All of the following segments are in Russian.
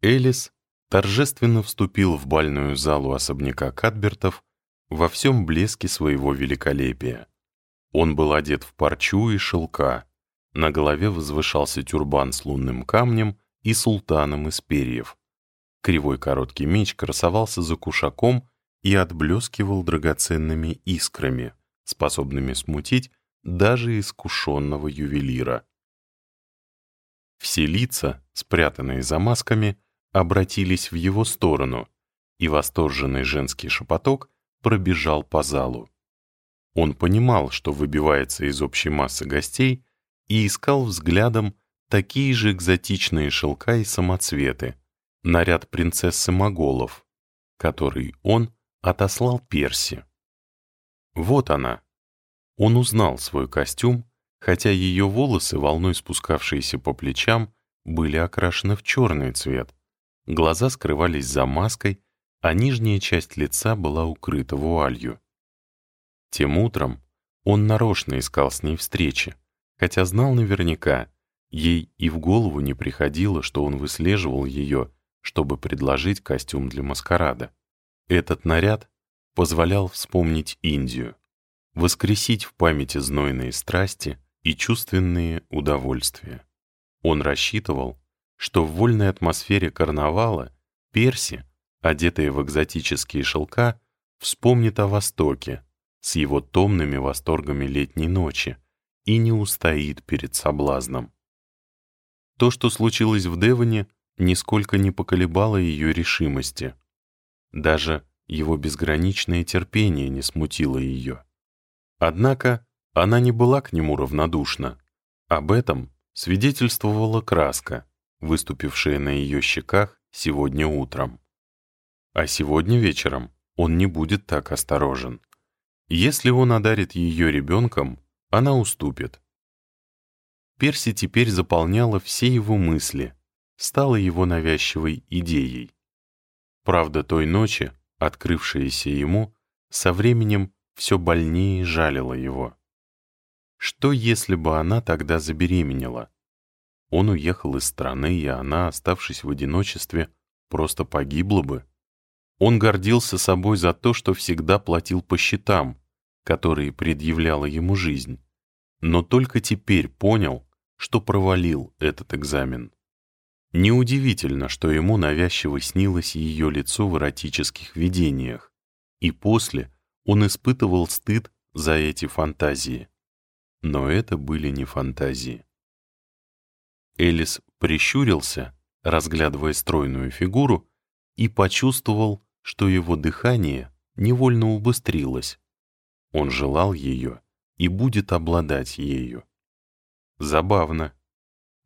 Элис торжественно вступил в бальную залу особняка Кадбертов во всем блеске своего великолепия. Он был одет в парчу и шелка, на голове возвышался тюрбан с лунным камнем и султаном из перьев. Кривой короткий меч красовался за кушаком и отблескивал драгоценными искрами, способными смутить даже искушенного ювелира. Все лица, спрятанные за масками, обратились в его сторону, и восторженный женский шепоток пробежал по залу. Он понимал, что выбивается из общей массы гостей, и искал взглядом такие же экзотичные шелка и самоцветы, наряд принцессы Моголов, который он отослал Перси. Вот она. Он узнал свой костюм, хотя ее волосы, волной спускавшиеся по плечам, были окрашены в черный цвет. Глаза скрывались за маской, а нижняя часть лица была укрыта вуалью. Тем утром он нарочно искал с ней встречи, хотя знал наверняка, ей и в голову не приходило, что он выслеживал ее, чтобы предложить костюм для маскарада. Этот наряд позволял вспомнить Индию, воскресить в памяти знойные страсти и чувственные удовольствия. Он рассчитывал, что в вольной атмосфере карнавала Перси, одетая в экзотические шелка, вспомнит о Востоке с его томными восторгами летней ночи и не устоит перед соблазном. То, что случилось в Девоне, нисколько не поколебало ее решимости. Даже его безграничное терпение не смутило ее. Однако она не была к нему равнодушна. Об этом свидетельствовала краска, выступившая на ее щеках сегодня утром. А сегодня вечером он не будет так осторожен. Если он одарит ее ребенком, она уступит. Перси теперь заполняла все его мысли, стала его навязчивой идеей. Правда той ночи, открывшаяся ему, со временем все больнее жалила его. Что, если бы она тогда забеременела? Он уехал из страны, и она, оставшись в одиночестве, просто погибла бы. Он гордился собой за то, что всегда платил по счетам, которые предъявляла ему жизнь, но только теперь понял, что провалил этот экзамен. Неудивительно, что ему навязчиво снилось ее лицо в эротических видениях, и после он испытывал стыд за эти фантазии. Но это были не фантазии. Элис прищурился, разглядывая стройную фигуру, и почувствовал, что его дыхание невольно убыстрилось. Он желал ее и будет обладать ею. Забавно.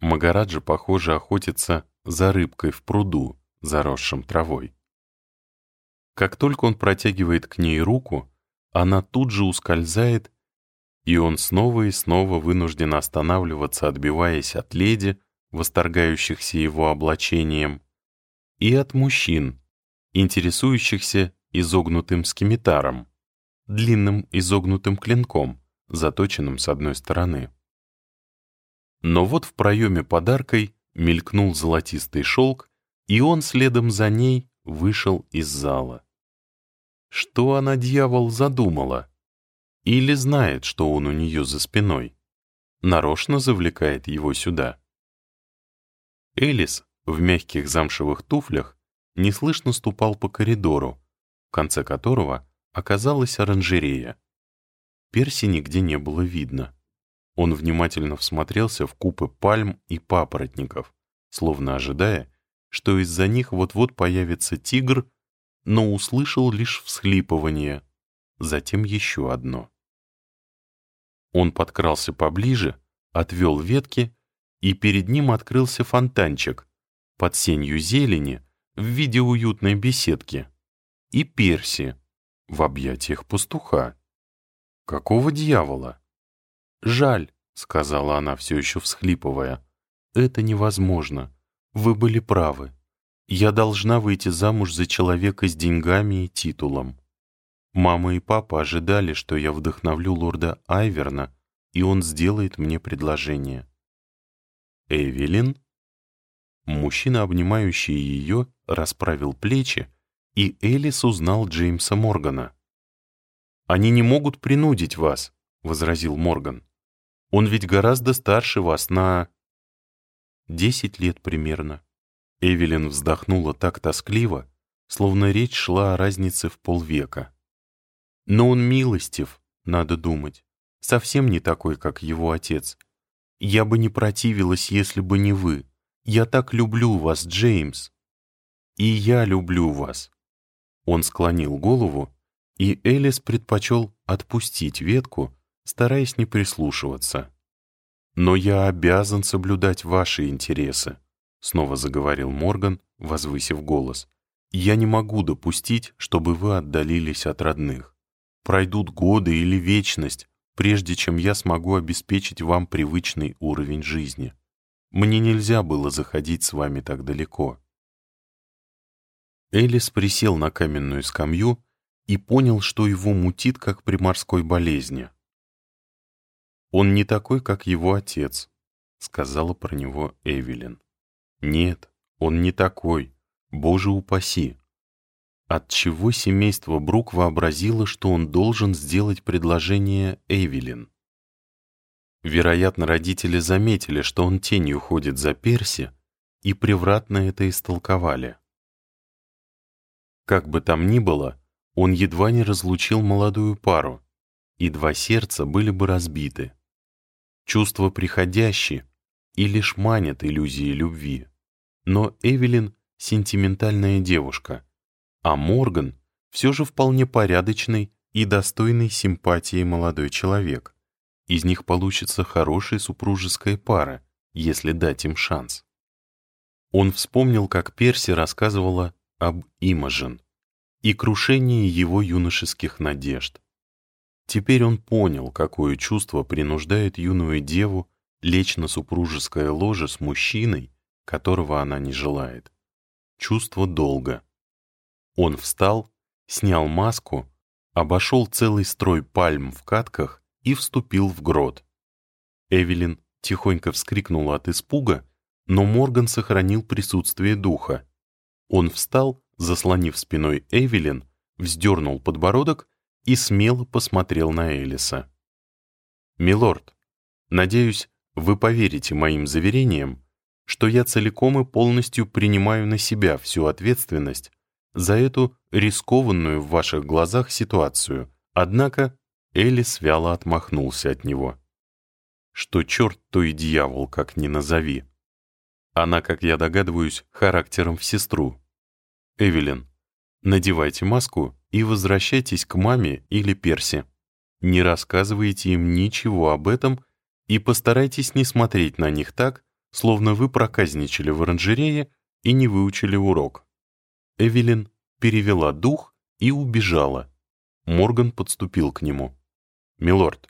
Магараджа, похоже, охотится за рыбкой в пруду, заросшим травой. Как только он протягивает к ней руку, она тут же ускользает, и он снова и снова вынужден останавливаться, отбиваясь от леди, восторгающихся его облачением, и от мужчин, интересующихся изогнутым скимитаром, длинным изогнутым клинком, заточенным с одной стороны. Но вот в проеме подаркой мелькнул золотистый шелк, и он следом за ней вышел из зала. Что она, дьявол, задумала? Или знает, что он у нее за спиной? Нарочно завлекает его сюда. Элис в мягких замшевых туфлях неслышно ступал по коридору, в конце которого оказалась оранжерея. Перси нигде не было видно. Он внимательно всмотрелся в купы пальм и папоротников, словно ожидая, что из-за них вот-вот появится тигр, но услышал лишь всхлипывание, затем еще одно. Он подкрался поближе, отвел ветки, и перед ним открылся фонтанчик под сенью зелени в виде уютной беседки и перси в объятиях пастуха. Какого дьявола? «Жаль», — сказала она, все еще всхлипывая. «Это невозможно. Вы были правы. Я должна выйти замуж за человека с деньгами и титулом. Мама и папа ожидали, что я вдохновлю лорда Айверна, и он сделает мне предложение». «Эвелин?» Мужчина, обнимающий ее, расправил плечи, и Элис узнал Джеймса Моргана. «Они не могут принудить вас», — возразил Морган. «Он ведь гораздо старше вас на...» «Десять лет примерно». Эвелин вздохнула так тоскливо, словно речь шла о разнице в полвека. «Но он милостив, надо думать, совсем не такой, как его отец. Я бы не противилась, если бы не вы. Я так люблю вас, Джеймс. И я люблю вас». Он склонил голову, и Элис предпочел отпустить ветку, стараясь не прислушиваться. «Но я обязан соблюдать ваши интересы», — снова заговорил Морган, возвысив голос. «Я не могу допустить, чтобы вы отдалились от родных. Пройдут годы или вечность, прежде чем я смогу обеспечить вам привычный уровень жизни. Мне нельзя было заходить с вами так далеко». Элис присел на каменную скамью и понял, что его мутит, как при морской болезни. «Он не такой, как его отец», — сказала про него Эвелин. «Нет, он не такой, боже упаси». Отчего семейство Брук вообразило, что он должен сделать предложение Эвелин? Вероятно, родители заметили, что он тенью ходит за Перси, и превратно это истолковали. Как бы там ни было, он едва не разлучил молодую пару, и два сердца были бы разбиты. Чувства приходящие и лишь манят иллюзии любви. Но Эвелин — сентиментальная девушка, а Морган все же вполне порядочный и достойный симпатии молодой человек. Из них получится хорошая супружеская пара, если дать им шанс. Он вспомнил, как Перси рассказывала об Имажен и крушении его юношеских надежд. Теперь он понял, какое чувство принуждает юную деву лечь на супружеское ложе с мужчиной, которого она не желает. Чувство долга. Он встал, снял маску, обошел целый строй пальм в катках и вступил в грот. Эвелин тихонько вскрикнула от испуга, но Морган сохранил присутствие духа. Он встал, заслонив спиной Эвелин, вздернул подбородок и смело посмотрел на Элиса. «Милорд, надеюсь, вы поверите моим заверениям, что я целиком и полностью принимаю на себя всю ответственность за эту рискованную в ваших глазах ситуацию, однако Элис вяло отмахнулся от него. Что черт, то и дьявол, как ни назови. Она, как я догадываюсь, характером в сестру. Эвелин, надевайте маску и возвращайтесь к маме или Перси. Не рассказывайте им ничего об этом и постарайтесь не смотреть на них так, словно вы проказничали в оранжерее и не выучили урок. Эвелин перевела дух и убежала. Морган подступил к нему. «Милорд,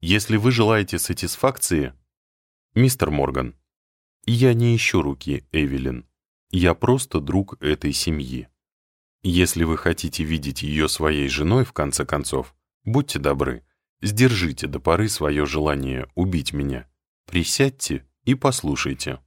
если вы желаете сатисфакции...» «Мистер Морган, я не ищу руки Эвелин. Я просто друг этой семьи. Если вы хотите видеть ее своей женой, в конце концов, будьте добры, сдержите до поры свое желание убить меня. Присядьте и послушайте.